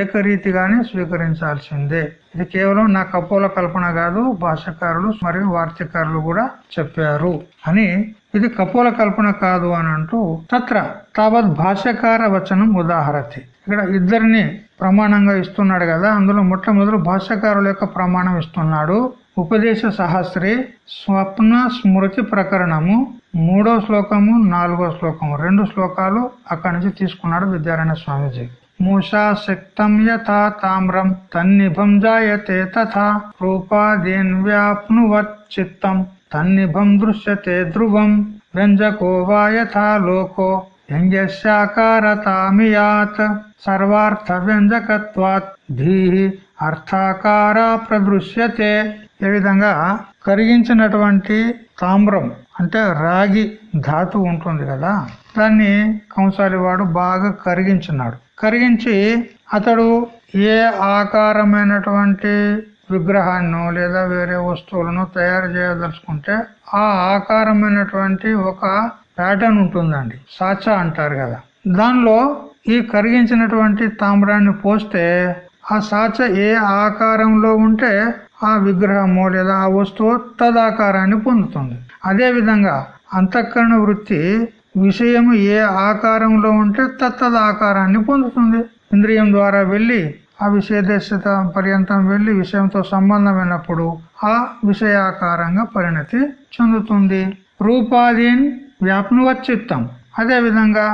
ఏకరీతిగానే స్వీకరించాల్సిందే. ఇది కేవలం నా కపోల కల్పన కాదు భాషకారులు మరియు వార్తకారులు కూడా చెప్పారు అని. ఇది కపోల కల్పన కాదు అని అంటూ తత్ర తావత్ భాష్యకార వచనం ఉదాహరతి. ఇక్కడ ఇద్దరిని ప్రమాణంగా ఇస్తున్నాడు కదా అందులో మొట్టమొదటి భాష్యకారుల యొక్క ప్రమాణం ఇస్తున్నాడు. ఉపదేశ సహస్రి స్వప్న స్మృతి ప్రకరణము మూడో శ్లోకము నాలుగో శ్లోకము. రెండు శ్లోకాలు అక్కడి నుంచి తీసుకున్నాడు విద్యారాయణ స్వామీజీ. మూషా శక్తం యథా తామ్రం తన్నిభం జాయతే తథా రూపాదీన్ వ్యాప్నువత్ చిత్తం తన్నిభం దృశ్యతే ధ్రువం వ్యంజకో వా యథా లోకో వ్యంగ్యశాకారతామియాత్ సర్వార్థ వ్యంజకత్వాత్ ధీ అర్థాకార ప్రదృశ్యతే ఏ విధంగా కరిగించినటువంటి తామ్రం అంటే రాగి ధాతు ఉంటుంది కదా దాన్ని కంసాలి వాడు బాగా కరిగించినాడు. కరిగించి అతడు ఏ ఆకారమైనటువంటి విగ్రహాన్ని లేదా వేరే వస్తువులను తయారు చేయదలుచుకుంటే ఆ ఆకారమైనటువంటి ఒక ప్యాటర్న్ ఉంటుందండి. సాచా అంటారు కదా. దానిలో ఈ కరిగించినటువంటి తామ్రాన్ని పోస్తే ఆ సాచ ఏ ఆకారంలో ఉంటే ఆ విగ్రహము లేదా ఆ వస్తువు తదాకారాన్ని పొందుతుంది. అదే విధంగా అంతఃకరణ వృత్తి విషయము ఏ ఆకారంలో ఉంటే తత్తద ఆకారాన్ని పొందుతుంది. ఇంద్రియం ద్వారా వెళ్ళి ఆ విషయదశత పర్యంతం వెళ్ళి విషయంతో సంబంధమైనప్పుడు ఆ విషయాకారంగా పరిణతి చెందుతుంది. రూపాదీన్ వ్యాప్నువత్ చిత్తం. అదే విధంగా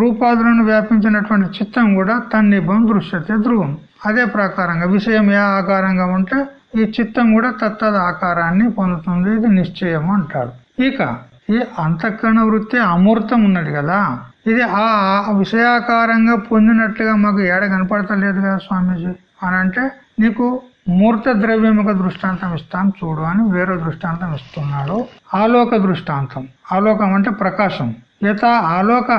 రూపాదులను వ్యాపించినటువంటి చిత్తం కూడా తన్నిభం దృశ్యతే ధ్రువం. అదే ప్రకారంగా విషయం ఏ ఆకారంగా ఉంటే ఈ చిత్తం కూడా తత్తద ఆకారాన్ని పొందుతుంది ఇది నిశ్చయం అంటాడు. ఇక ఈ అంతఃకరణ వృత్తి అమూర్తం ఉన్నది కదా ఇది ఆ విషయాకారంగా పొందినట్లుగా మాకు ఏడ కనపడతలేదు కదా స్వామీజీ? అని అంటే నీకు మూర్త ద్రవ్యముక దృష్టాంతం ఇస్తాం చూడు అని వేరే దృష్టాంతం ఇస్తున్నాడు. ఆలోక దృష్టాంతం. ఆలోకం అంటే ప్రకాశం. యథ ఆలోక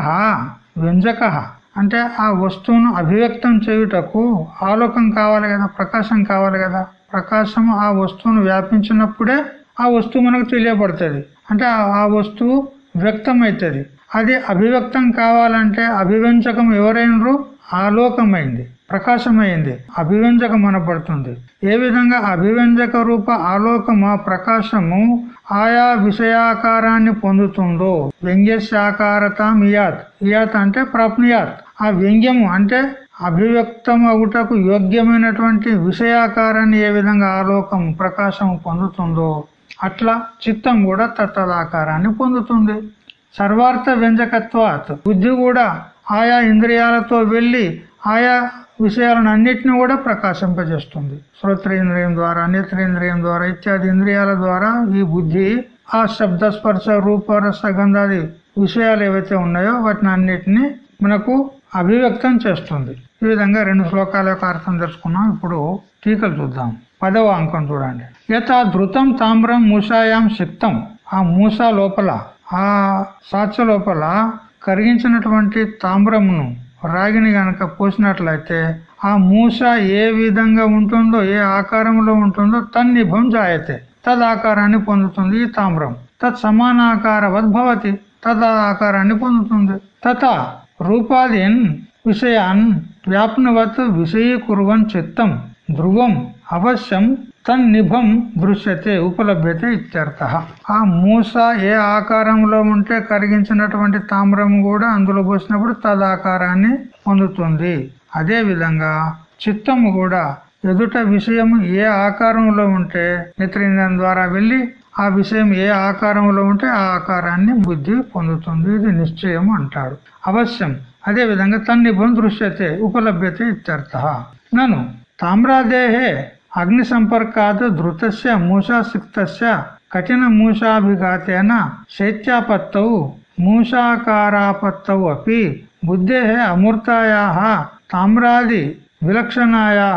వ్యంజక. అంటే ఆ వస్తువును అభివ్యక్తం చేయుటకు ఆలోకం కావాలి కదా ప్రకాశం కావాలి కదా. ప్రకాశం ఆ వస్తువును వ్యాపించినప్పుడే ఆ వస్తువు మనకు తెలియబడుతుంది. అంటే ఆ వస్తువు వ్యక్తమైతుంది అది అభివ్యక్తం కావాలంటే అభివ్యంచకం ఎవరైనరు? ఆలోకమైంది. ప్రకాశమైంది అభివ్యంజకం అనబడుతుంది ఏ విధంగా అభివ్యంజక రూప ఆలోకము ప్రకాశము ఆయా విషయాకారాన్ని పొందుతుందో. వ్యంగ్యశాకారత ఇయాత్ ఇయాత్ అంటే ప్రాప్నియాత్. ఆ వ్యంగ్యము అంటే అభివ్యక్తం అవుటకు యోగ్యమైనటువంటి విషయాకారాన్ని ఏ విధంగా ఆలోకం ప్రకాశం పొందుతుందో. అట్లా చిత్తం కూడా తత్తదాకారాన్ని పొందుతుంది. సర్వార్థ వ్యంజకత్వాత్ బుద్ధి కూడా ఆయా ఇంద్రియాలతో వెళ్ళి ఆయా విషయాలను అన్నిటిని కూడా ప్రకాశింపజేస్తుంది. శ్రోత్రేంద్రియం ద్వారా నేత్రేంద్రియం ద్వారా ఇత్యాది ఇంద్రియాల ద్వారా ఈ బుద్ధి ఆ శబ్ద స్పర్శ రూప రస విషయాలు ఏవైతే ఉన్నాయో వాటిని అన్నిటిని మనకు అభివ్యక్తం చేస్తుంది. ఈ విధంగా రెండు శ్లోకాల యొక్క అర్థం తెలుసుకున్నాం. ఇప్పుడు టీకలు చూద్దాం. పదవ అంకం చూడండి. యథా ధృతం తామ్రం మూసాయాం సిక్తం ఆ మూస లోపల ఆ సాచ లోపల కరిగించినటువంటి తామ్రమును రాగిని గనక పోసినట్లయితే ఆ మూస ఏ విధంగా ఉంటుందో ఏ ఆకారంలో ఉంటుందో తన్నిభం జాయతే. తదాకారాన్ని పొందుతుంది ఈ తామ్రం. తత్ సమానాకారవత్ భవతి. తద్ ఆకారాన్ని పొందుతుంది. తత రూపాదీన్ విషయాన్ వ్యాప్నవత్ విషయీకురువన్ చిత్తం. ధ్రువం అవశ్యం తన్నిభం దృశ్యతే ఉపలభ్యతే ఇత్యర్థ. ఆ మూస ఏ ఆకారంలో ఉంటే కరిగించినటువంటి తామ్రం కూడా అందులో పోసినప్పుడు తదాకారాన్ని పొందుతుంది. అదే విధంగా చిత్తము కూడా ఎదుట విషయం ఏ ఆకారంలో ఉంటే నేత్రేంద్రియం ద్వారా వెళ్ళి ఆ విషయం ఏ ఆకారంలో ఉంటే ఆ ఆకారాన్ని బుద్ధి పొందుతుంది. ఇది నిశ్చయం అంటాడు. అవశ్యం. అదే విధంగా తన్నిభం దృశ్యతే ఉపలభ్యతే ఇత్యర్థ. నను తామ్రాదేహే అగ్ని సంపర్కాత్ ధృతస్య మూషాసిక్తస్య కఠిన మూషాభిఘాతేన శైత్యాపత్తౌ మూషాకారాపత్తౌ అపి బుద్ధే అమూర్తాయా తామ్రాది విలక్షణాయా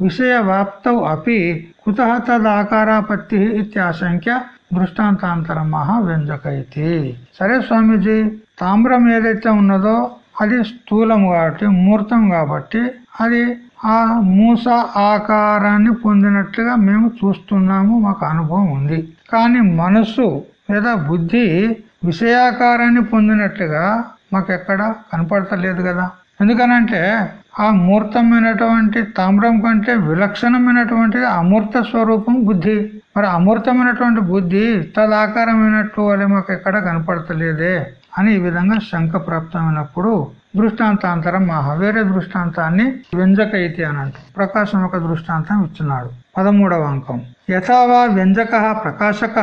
విషయవాప్తౌ అపి కుత తదాకారాపత్తి ఇత్యాశంక్య దృష్టాంతాంతరమహ వ్యంజకైతి. సరే స్వామీజీ తామ్రం ఏదైతే ఉన్నదో అది స్థూలం కాబట్టి మూర్తం కాబట్టి అది ఆ మూస ఆకారాన్ని పొందినట్లుగా మేము చూస్తున్నాము మాకు అనుభవం ఉంది. కానీ మనస్సు లేదా బుద్ధి విషయాకారాన్ని పొందినట్లుగా మాకెక్కడ కనపడతలేదు కదా. ఎందుకనంటే ఆ మూర్తమైనటువంటి తామ్రం కంటే విలక్షణమైనటువంటి అమూర్త స్వరూపం బుద్ధి. మరి అమూర్తమైనటువంటి బుద్ధి తదాకారమైనట్టు వల్ల మాకు ఎక్కడ కనపడతలేదే అని ఈ విధంగా శంక ప్రాప్తమైనప్పుడు దృష్టాంతాంతరం మహా. వేరే దృష్టాంతాన్ని వ్యంజక ఇతి అని అంట ప్రకాశం యొక్క దృష్టాంతం ఇచ్చినాడు పదమూడవ అంకం. యథావా వ్యంజక ప్రకాశక.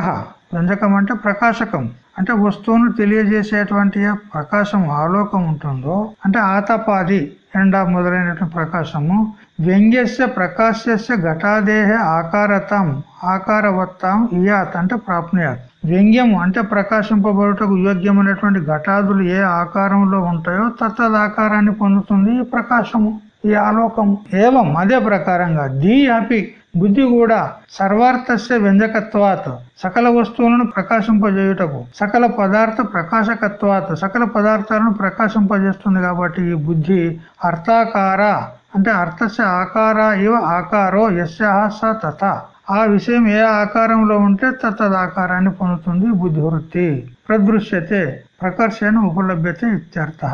వ్యంజకం అంటే ప్రకాశకం. అంటే వస్తువును తెలియజేసేటువంటి ప్రకాశం ఆలోకం ఉంటుందో అంటే ఆతపాది ఎండా మొదలైనటువంటి ప్రకాశము వ్యంగ్యస్య ప్రకాశ్యస్య ఘటాదేహ ఆకారతం ఆకారవత్తం ఇయాత్ అంటే ప్రాప్నుయాత్. వ్యంగ్యము అంటే ప్రకాశింపబడుటకు యోగ్యమైనటువంటి ఘటాదులు ఏ ఆకారంలో ఉంటాయో తత్తదాకారాన్ని పొందుతుంది ఈ ప్రకాశము ఈ ఆలోకము. ఏవం అదే ప్రకారంగా దీ అపి బుద్ధి కూడా సర్వార్థస్య వ్యంజకత్వాత్ సకల వస్తువులను ప్రకాశింపజేయుటకు సకల పదార్థ ప్రకాశకత్వాత్ సకల పదార్థాలను ప్రకాశింపజేస్తుంది కాబట్టి ఈ బుద్ధి అర్థాకార అంటే అర్థస్య ఆకార ఇవ ఆకారో యస్య స తథ. ఆ విషయం ఏ ఆకారంలో ఉంటే తత్తదాకారాన్ని పొందుతుంది బుద్ధివృత్తి. ప్రదృశ్యతే ప్రకర్షణ ఉపలభ్యత ఇత్యర్థ.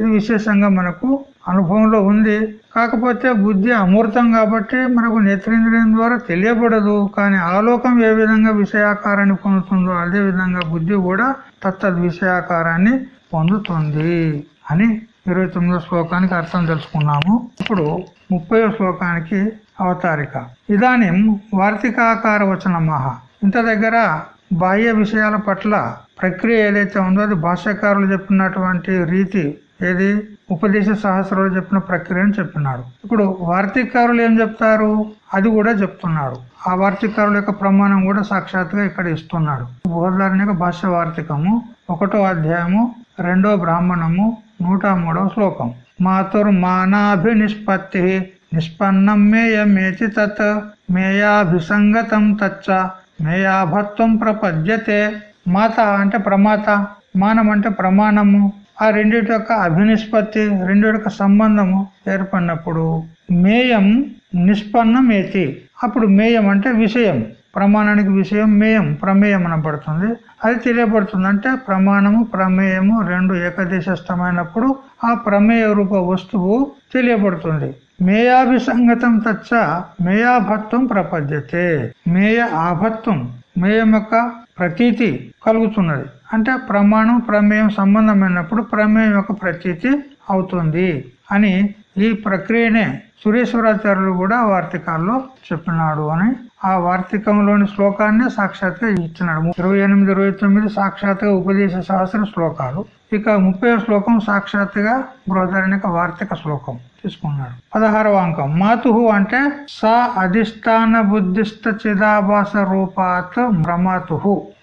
ఇది విశేషంగా మనకు అనుభవంలో ఉంది. కాకపోతే బుద్ధి అమూర్తం కాబట్టి మనకు నేత్రేంద్రియం ద్వారా తెలియబడదు. కానీ ఆలోకం ఏ విధంగా విషయాకారాన్ని పొందుతుందో అదే విధంగా బుద్ధి కూడా తత్తద్ విషయాకారాన్ని పొందుతుంది అని ఇరవై తొమ్మిదో శ్లోకానికి అర్థం తెలుసుకున్నాము. ఇప్పుడు ముప్పై శ్లోకానికి అవతారిక. ఇదానిం వార్తికాకార వచన మహా ఇంత దగ్గర బాహ్య విషయాల పట్ల ప్రక్రియ ఏదైతే ఉందో అది భాష్యకారులు చెప్పినటువంటి రీతి ఏది? ఉపదేశ సహస్రంలో చెప్పిన ప్రక్రియను చెప్పినాడు. ఇప్పుడు వార్తికారులు ఏం చెప్తారు? అది కూడా చెప్తున్నాడు. ఆ వార్తికారుల యొక్క ప్రమాణం కూడా సాక్షాత్గా ఇక్కడ ఇస్తున్నాడు. బోధదారుని యొక్క భాష్య వార్తికము ఒకటో అధ్యాయము రెండో బ్రాహ్మణము నూట మూడవ శ్లోకం. మాతుర్మానాభి నిష్పత్తి నిష్పన్నం మేయమేతి తత్ మేయాభిసంగతం తచ్చ మేయాభత్వం ప్రపద్యతే. మాత అంటే ప్రమాత మానం అంటే ప్రమాణము. ఆ రెండిటి యొక్క అభినిష్పత్తి రెండిటి యొక్క సంబంధము ఏర్పడినప్పుడు మేయం నిష్పన్నమేతి అప్పుడు మేయం అంటే విషయం. ప్రమాణానికి విషయం మేయం ప్రమేయం అనబడుతుంది. అది తెలియబడుతుంది అంటే ప్రమాణము ప్రమేయము రెండు ఏకదేశస్థమైనప్పుడు ఆ ప్రమేయ రూప వస్తువు తెలియబడుతుంది. మేయాభిసంగతం తచ్చ మేయాభత్వం ప్రపద్యతే. మేయ ఆభత్వం మేయం యొక్క ప్రతీతి కలుగుతున్నది. అంటే ప్రమాణం ప్రమేయం సంబంధమైనప్పుడు ప్రమేయం యొక్క ప్రతీతి అవుతుంది అని ఈ ప్రక్రియనే సురేశ్వరాచార్యులు కూడా వార్తికాల్లో చెప్పినాడు అని ఆ వార్తికంలోని శ్లోకాన్ని సాక్షాత్గా ఇచ్చినాడు ఇరవై ఎనిమిది ఇరవై తొమ్మిది సాక్షాత్గా ఉపదేశ సహస్ర శ్లోకాలు. ఇక ముప్పై శ్లోకం సాక్షాత్గా బృహదారణిక వార్తిక శ్లోకం తీసుకున్నాడు. పదహారవ అంకం. మాతు అంటే స అధిష్టాన బుద్ధిష్ట చిదాభాస రూపాత్ ప్రమాతు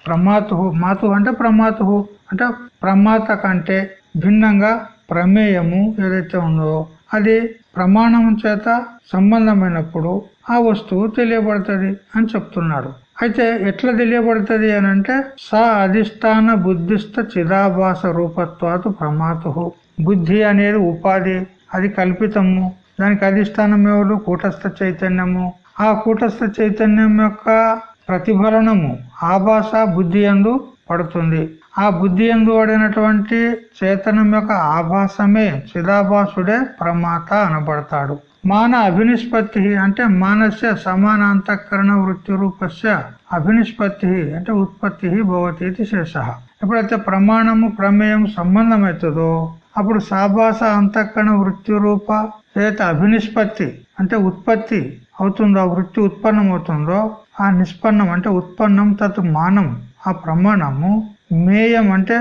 ప్రమాతు మాతు అంటే ప్రమాతు అంటే ప్రమాత కంటే భిన్నంగా ప్రమేయము ఏదైతే ఉందో అది ప్రమాణం చేత సంబంధమైనప్పుడు ఆ వస్తువు తెలియబడుతుంది అని చెప్తున్నాడు. అయితే ఎట్లా తెలియబడుతుంది అని అంటే సా అధిష్టాన బుద్ధిస్థ చిదాభాస రూపత్వాతు ప్రమాతు. బుద్ధి అనేది ఉపాధి అది కల్పితము. దానికి అధిష్టానం ఎవరు? కూటస్థ చైతన్యము. ఆ కూటస్థ చైతన్యం యొక్క ప్రతిఫలనము ఆభాష బుద్ధి ఎందు పడుతుంది. ఆ బుద్ధి ఎందు పడినటువంటి చేతనం యొక్క ఆభాసమే చిదాభాసుడే ప్రమాత అనబడతాడు. మాన అభినిష్పత్తి అంటే మానస్య సమానాంతఃకరణ వృత్తి రూపస్య అభినిష్పత్తి అంటే ఉత్పత్తి భవతి శేష. ఎప్పుడైతే ప్రమాణము ప్రమేయం సంబంధం అవుతుందో అప్పుడు సాభాస అంతఃకరణ వృత్తి రూప ఏదైతే అభినిష్పత్తి అంటే ఉత్పత్తి అవుతుందో వృత్తి ఉత్పన్నం అవుతుందో ఆ నిష్పన్నం అంటే ఉత్పన్నం తత్ మానం ఆ ప్రమాణము మేయం అంటే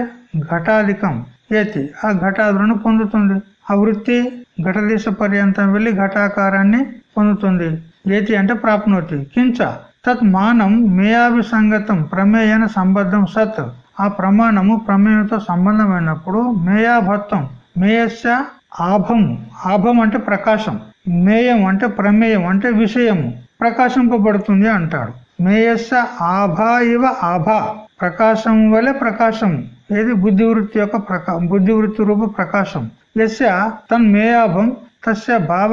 ఘటాధికం ఏతి ఆ ఘటాదులను పొందుతుంది. ఆ వృత్తి ఘటదేశ పర్యంతం వెళ్ళి ఘటాకారాన్ని పొందుతుంది. ఏతి అంటే ప్రాప్నోతి. కించ. తత్ మానం మేయాభిసంగతం ప్రమేయన సంబద్ధం సత్. ఆ ప్రమాణము ప్రమేయంతో సంబంధమైనప్పుడు మేయాభత్వం మేయస్య ఆభము ఆభం అంటే ప్రకాశం. మేయం అంటే ప్రమేయం అంటే విషయము. ప్రకాశింపబడుతుంది అంటాడు. మేయస్య ఆభా ఇవ ఆభా. ప్రకాశం వలె ప్రకాశం. ఏది బుద్ధివృత్తి యొక్క ప్రకా బుద్ధివృత్తి రూప ప్రకాశం. యస్య తన్మేయాభం తస్య భావ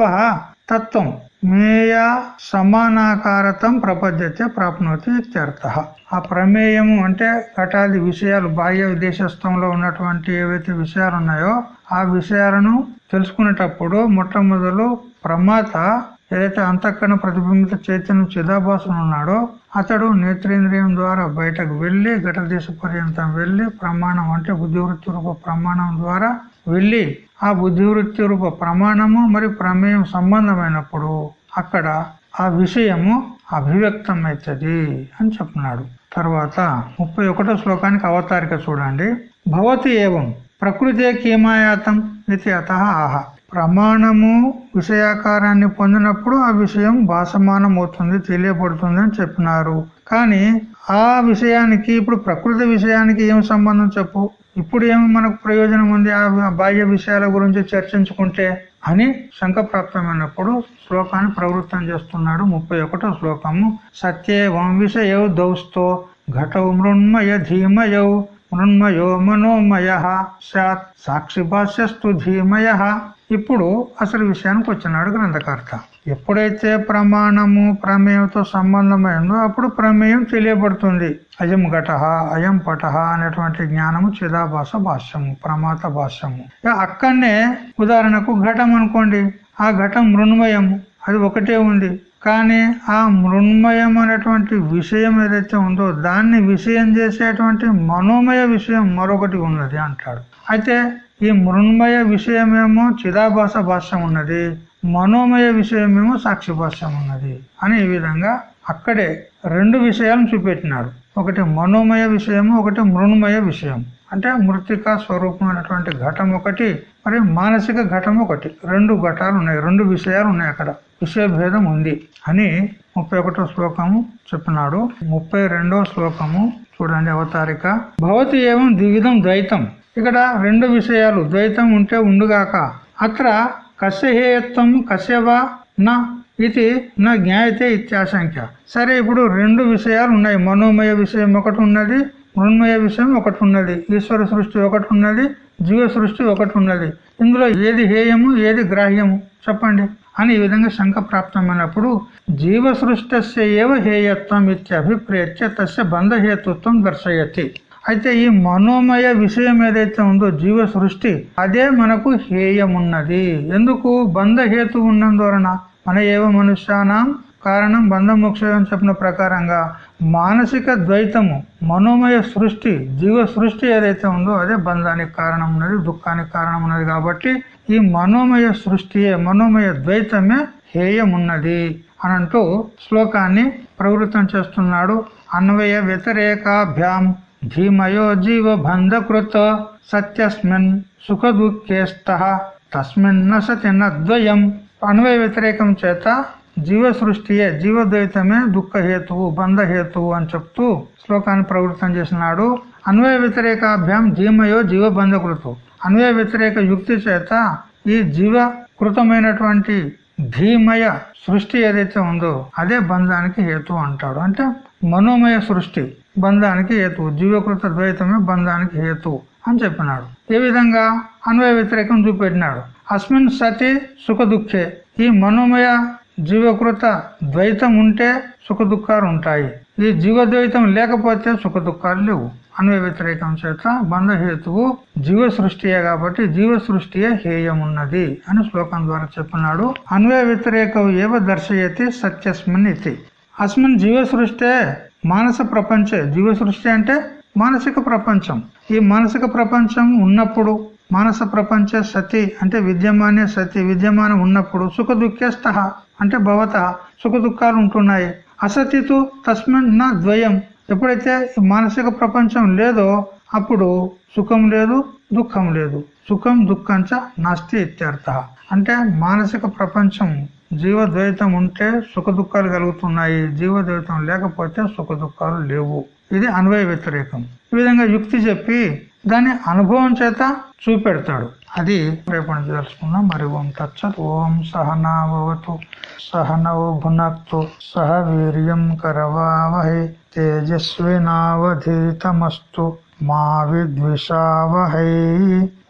తత్వం. మేయా సమానాకారతం ప్రపద్యతే ప్రాప్నోతి ఇత్యర్థ. ఆ ప్రమేయము అంటే ఘటాది విషయాలు బాహ్య విదేశస్థంలో ఉన్నటువంటి ఏవైతే విషయాలు ఉన్నాయో ఆ విషయాలను తెలుసుకునేటప్పుడు మొట్టమొదలు ప్రమాత ఏదైతే అంతఃకరణ ప్రతిబింబిత చైతన్యం చిదాభాసం ఉన్నాడో అతడు నేత్రేంద్రియం ద్వారా బయటకు వెళ్ళి ఘటదేశ పర్యంతం వెళ్ళి ప్రమాణం అంటే బుద్ధివృత్తి రూప ప్రమాణం ద్వారా వెళ్ళి ఆ బుద్ధివృత్తి రూప ప్రమాణము మరి ప్రమేయం సంబంధమైనప్పుడు అక్కడ ఆ విషయము అభివ్యక్తం అవుతుంది అని చెప్తున్నాడు తర్వాత ముప్పై ఒకటో శ్లోకానికి అవతారిక చూడండి. భవతి ఏవం ప్రకృతే కీమాయాతం ఇది అత ఆహా. ప్రమాణము విషయాకారాన్ని పొందినప్పుడు ఆ విషయం భాసమానం అవుతుంది తెలియబడుతుంది అని చెప్పినారు. కానీ ఆ విషయానికి ఇప్పుడు ప్రకృతి విషయానికి ఏం సంబంధం చెప్పు? ఇప్పుడు ఏమి మనకు ప్రయోజనం ఉంది ఆ బాహ్య విషయాల గురించి చర్చించుకుంటే అని శంఖప్రాప్తమైనప్పుడు శ్లోకాన్ని ప్రవృత్తం చేస్తున్నాడు ముప్పై ఒకటో శ్లోకము. సత్యేవం విషయౌ దౌస్తో ఘటౌ మృణ్మయ ధీమయౌ మృణ్మయో మనోమయ సాక్షి భాష్యస్తు ధీమయ ఇప్పుడు అసలు విషయానికి వచ్చినాడు గ్రంథకర్త ఎప్పుడైతే ప్రమాణము ప్రమేయంతో సంబంధమైందో అప్పుడు ప్రమేయం తెలియబడుతుంది. అయం ఘట అయం పట అనేటువంటి జ్ఞానము చిదాభాష భాష్యము ప్రమాత భాష్యము. అక్కడనే ఉదాహరణకు ఘటం అనుకోండి. ఆ ఘటం మృణ్మయము అది ఒకటే ఉంది. కానీ ఆ మృణ్మయం అనేటువంటి విషయం ఏదైతే ఉందో దాన్ని విషయం చేసేటువంటి మనోమయ విషయం మరొకటి ఉన్నది అంటాడు. అయితే ఈ మృణ్మయ విషయమేమో చిదాభాష భాష్యం ఉన్నది మనోమయ విషయమేమో సాక్షి భాష్యం ఉన్నది అని ఈ విధంగా అక్కడే రెండు విషయాలను చూపెట్టినాడు ఒకటి మనోమయ విషయము ఒకటి మృణ్మయ విషయం అంటే మృతిక స్వరూపమైనటువంటి ఘటం ఒకటి మరి మానసిక ఘటం ఒకటి. రెండు ఘటాలు ఉన్నాయి రెండు విషయాలు ఉన్నాయి అక్కడ. విషయ భేదం ఉంది అని ముప్పై ఒకటో శ్లోకము చెప్పినాడు. ముప్పై రెండో శ్లోకము చూడండి అవతారిక. భవతి ఏమం ద్విధం ద్వైతం. ఇక్కడ రెండు విషయాలు. ద్వైతం ఉంటే ఉండుగాక. అత్ర కశ్యహేయత్వం కశ్యవా నా ఇది నా జ్ఞాయతే ఇత్యాశంఖ్య. సరే ఇప్పుడు రెండు విషయాలు ఉన్నాయి. మనోమయ విషయం ఒకటి ఉన్నది మృణ్మయ విషయం ఒకటి ఉన్నది ఈశ్వర సృష్టి ఒకటి ఉన్నది జీవ సృష్టి ఒకటి ఉన్నది. ఇందులో ఏది హేయము ఏది గ్రాహ్యము? చెప్పండి. అని ఈ విధంగా శంక ప్రాప్తమైనప్పుడు జీవ సృష్టి ఏవ హేయత్వం ఇత్యభిప్రేత్య తస్య బంధహేతుత్వం దర్శయతి. అయితే ఈ మనోమయ విషయం ఏదైతే ఉందో జీవ సృష్టి అదే మనకు హేయమున్నది. ఎందుకు? బంధహేతు ఉన్నందువలన మన ఏవ మనుష్యానం కారణం బంధమోక్ష అని చెప్పిన ప్రకారంగా మానసిక ద్వైతము మనోమయ సృష్టి జీవ సృష్టి ఏదైతే ఉందో అదే బంధానికి కారణం ఉన్నది దుఃఖానికి కారణం ఉన్నది కాబట్టి ఈ మనోమయ సృష్టియే మనోమయ ద్వైతమే హేయమున్నది అని అంటూ శ్లోకాన్ని ప్రవృత్తం చేస్తున్నాడు అన్వయ వ్యతిరేకాభ్యాం. ధీమయో జీవ బంధకృత సత్యస్మిన్ సుఖ దుఃఖే తస్మిన్న సతి నద్వయం అన్వయ వ్యతిరేకం చేత జీవ సృష్టియే జీవద్వైతమే దుఃఖహేతువు బంధహేతువు అని చెప్తూ శ్లోకాన్ని ప్రవృత్తం చేసినాడు. అన్వయ వ్యతిరేకాభ్యాం ధీమయో జీవ బంధకృతు అన్వయ వ్యతిరేక యుక్తి చేత ఈ జీవకృతమైనటువంటి ధీమయ సృష్టి ఏదైతే ఉందో అదే బంధానికి హేతు అంటాడు. అంటే మనోమయ సృష్టి. బంధానికి హేతు జీవకృత ద్వైతమే బంధానికి హేతు అని చెప్పినాడు. ఏ విధంగా? అన్వయ వ్యతిరేకం చూపెట్టినాడు. అస్మిన్ సతి సుఖ దుఃఖే ఈ మనోమయ జీవకృత ద్వైతం ఉంటే సుఖ దుఃఖాలు ఉంటాయి. ఈ జీవద్వైతం లేకపోతే సుఖ దుఃఖాలు లేవు. అన్వయ వ్యతిరేకం చేత బంధహేతువు జీవ సృష్టియే కాబట్టి జీవ సృష్టియే హేయమున్నది అని శ్లోకం ద్వారా చెప్పినాడు. అన్వయ వ్యతిరేకం ఏవ దర్శయతి సత్యస్మిన్ ఇది. అస్మిన్ జీవ సృష్టి మానస ప్రపంచే జీవ సృష్టి అంటే మానసిక ప్రపంచం. ఈ మానసిక ప్రపంచం ఉన్నప్పుడు మానస ప్రపంచ సతి అంటే విద్యమానే సతి విద్యమానం ఉన్నప్పుడు సుఖ దుఃఖేస్త అంటే భవత సుఖ దుఃఖాలు ఉంటున్నాయి. అసతితో తస్మిన్ నా ద్వయం. ఎప్పుడైతే మానసిక ప్రపంచం లేదో అప్పుడు సుఖం లేదు దుఃఖం లేదు. సుఖం దుఃఖంచ నాస్తి ఇత్యర్థ. అంటే మానసిక ప్రపంచం జీవద్వైతం ఉంటే సుఖ దుఃఖాలు కలుగుతున్నాయి. జీవద్వైతం లేకపోతే సుఖ దుఃఖాలు లేవు. ఇది అన్వయ వ్యతిరేకం. ఈ విధంగా యుక్తి చెప్పి దాన్ని అనుభవం చేత చూపెడతాడు. అది రేపటి తెలుసుకుందాం. మరి ఓం తచ్చత్ ఓం సహనాభవతు సహనవు భునక్తు. సహ వీర్యం కరవావహే. తేజస్వినావధీతమస్తు. మా విద్విషావహై.